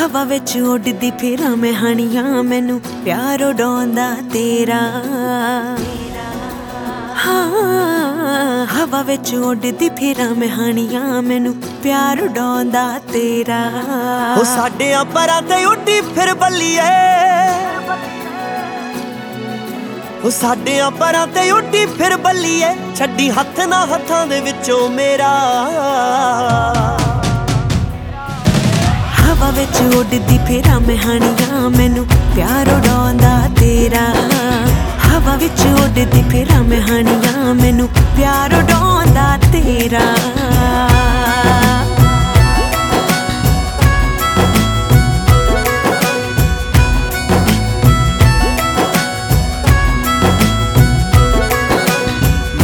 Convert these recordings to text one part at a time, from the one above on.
ਹਵਾ ਵਿੱਚ ਉੱਡਦੀ ਫੇਰਾਂ ਮੈਂ ਹਣੀਆਂ, ਮੈਨੂੰ ਪਿਆਰ ਉਡਾਉਂਦਾ ਤੇਰਾ। ਹਾਂ, ਹਵਾ ਵਿੱਚ ਉੱਡਦੀ ਫਿਰਾਂ ਮੈਂ ਹਣੀਆਂ, ਮੈਨੂੰ ਪਿਆਰ ਉਡਾਉਂਦਾ ਤੇਰਾ। ਉਹ ਸਾਡੇ ਪਰਾਂ ਤੇ ਉੱਡੀ ਫਿਰ ਬੱਲੀਏ। ਉਹ ਸਾਡੇ ਪਰਾਂ ਤੇ ਉੱਡੀ ਫਿਰ ਬੱਲੀਏ। ਛੱਡੀ ਹੱਥ ਨਾ ਹੱਥਾਂ ਦੇ ਵਿੱਚੋਂ ਮੇਰਾ। ਹਵਾ ਵਿੱਚ ਉੱਡਦੀ ਫਿਰਾਂ ਮੈਂ ਮੈਨੂੰ ਪਿਆਰ ਉਡਾਉਂਦਾ ਤੇਰਾ। ਹਵਾ ਵਿੱਚ ਉੱਡਦੀ ਫਿਰਾਂ ਮੈਂ ਹਣੀਆਂ, ਮੈਨੂੰ ਪਿਆਰ ਉਡਾਉਂਦਾ ਤੇਰਾ।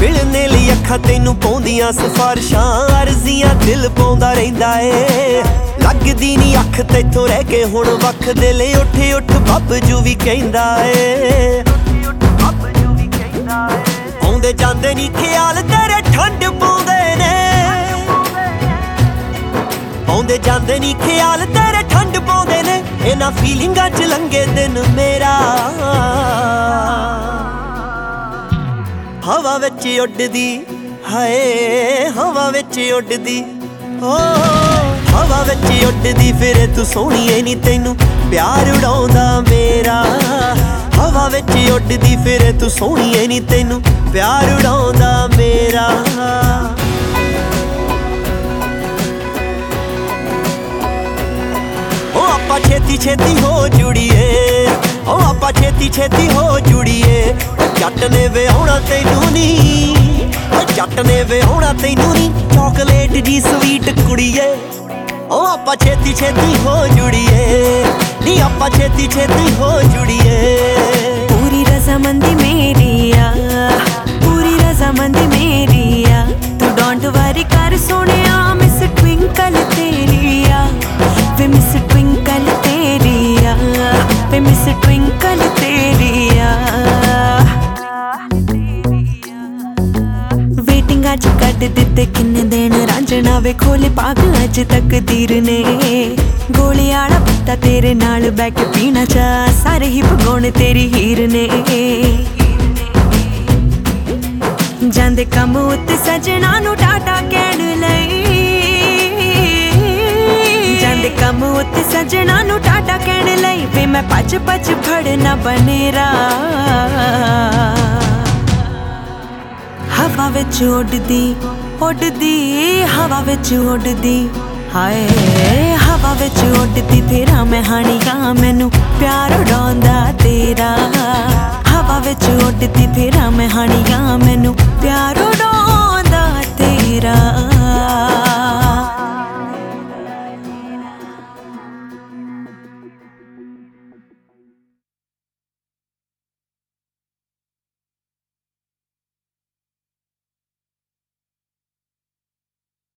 ਮਿਲਨੇ ਲਈ ਅੱਖਾਂ ਤੈਨੂੰ ਪਾਉਂਦੀਆਂ ਸਿਫਾਰਿਸ਼ਾਂ, ਅਰਜ਼ੀਆਂ ਦਿਲ ਪਾਉਂਦਾ ਰਹਿੰਦਾ ਏ। ਲੱਗਦੀ ਨਹੀਂ ਅੱਖ ਤੇਥੋਂ ਰਹਿ ਕੇ ਹੁਣ ਵੱਖ ਦੇ ਲਈ ਉੱਠ ਉੱਠ ਬੱਬਜੂ ਵੀ ਕਹਿੰਦਾ ਏ। ਆਉਂਦੇ ਜਾਂਦੇ ਨਹੀਂ ਖਿਆਲ, ਤੇਰੇ ਠੰਡ ਪਾਉਂਦੇ ਨੇ। ਆਉਂਦੇ ਜਾਂਦੇ ਨਹੀਂ ਖਿਆਲ, ਤੇਰੇ ਠੰਡ ਪਾਉਂਦੇ ਨੇ। ਇਹਨਾਂ ਫੀਲਿੰਗਾਂ ਚ ਲੰਗੇ ਦਿਨ ਮੇਰਾ। ਹਵਾ ਵਿੱਚ ਉੱਡਦੀ, ਹਾਏ, ਹਵਾ ਵਿੱਚ ਉੱਡਦੀ। ਓ, ਹਵਾ ਵਿੱਚ ਉੱਡਦੀ ਫਿਰੇ ਤੂੰ ਸੋਹਣੀ ਐ ਨਹੀਂ ਤੈਨੂੰ, ਪਿਆਰ ਉਡਾਉਂਦਾ ਮੇਰਾ। ਹਵਾ ਵਿੱਚ ਉੱਡਦੀ ਫਿਰੇ ਤੂੰ ਸੋਹਣੀਏ ਐ ਨਹੀਂ ਤੈਨੂੰ, ਪਿਆਰ ਉਡਾਉਂਦਾ ਮੇਰਾ। ਓ, ਆਪਾਂ ਛੇਤੀ ਛੇਤੀ ਹੋ ਜੁੜੀਏ। ਓ, ਆਪਾਂ ਛੇਤੀ ਛੇਤੀ ਹੋ ਜੁੜੀਏ। ਜੱਟ ਨੇ ਵਿਆਹਣਾ ਤੈਨੂੰ ਨੀ। ਜੱਟ ਨੇ ਵਿਆਹਣਾ ਤੈਨੂੰ ਨੀ ਚਾਕਲੇਟ ਜੀ ਸਵੀਟ ਕੁੜੀਏ। ਉਹ ਆਪਾਂ ਛੇਤੀ ਛੇਤੀ ਹੋ ਜੁੜੀਏ। ਨੀ, ਆਪਾਂ ਛੇਤੀ ਛੇਤੀ ਹੋ ਜੁੜੀਏ। ਪੂਰੀ ਰਜ਼ਾਮੰਦੀ ਮੇਰੀ ਕੱਢ ਕਿੰਨੇ ਦਿਨ ਰਾਂਝਣਾ ਵੇ ਖੋਲੇ ਪਾਗ ਅੱਜ ਤਕਦੀਰ ਨੇ ਗੋਲੀ ਆਲਾ ਪੱਤਾ ਤੇਰੇ ਨਾਲ ਬੈ ਕੇ ਪੀਣਾ ਚਾ ਸਾਰੇ ਹੀ ਭਗਾਉਣ ਤੇਰੀ ਹੀਰ ਨੇ। ਜਾਂਦੇ ਕੰਮ ਉੱਤੇ ਸਜਣਾ ਨੂੰ ਟਾਟਾ ਕਹਿਣ ਲਈ। ਜਾਂਦੇ ਕੰਮ ਉੱਤੇ ਸਜਣਾ ਨੂੰ ਟਾਟਾ ਕਹਿਣ ਲਈ, ਵੇ ਮੈਂ ਪੱਜ ਪੱਜ ਫੜਨਾ ਬਨੇਰਾ। ਹਵਾ ਵਿੱਚ ਉੱਡਦੀ ਉੱਡਦੀ, ਹਵਾ ਵਿੱਚ ਉੱਡਦੀ। ਹਾਏ, ਹਵਾ ਵਿੱਚ ਉੱਡਦੀ, ਤੇਰਾ ਮੈਂ ਹਾਣੀਆਂ ਮੈਨੂੰ ਪਿਆਰ ਉਡਾਉਂਦਾ ਤੇਰਾ। ਹਵਾ ਵਿੱਚ ਉੱਡਦੀ, ਤੇਰਾ ਮੈਂ ਹਾਣੀਆਂ ਮੈਨੂੰ ਪਿਆਰ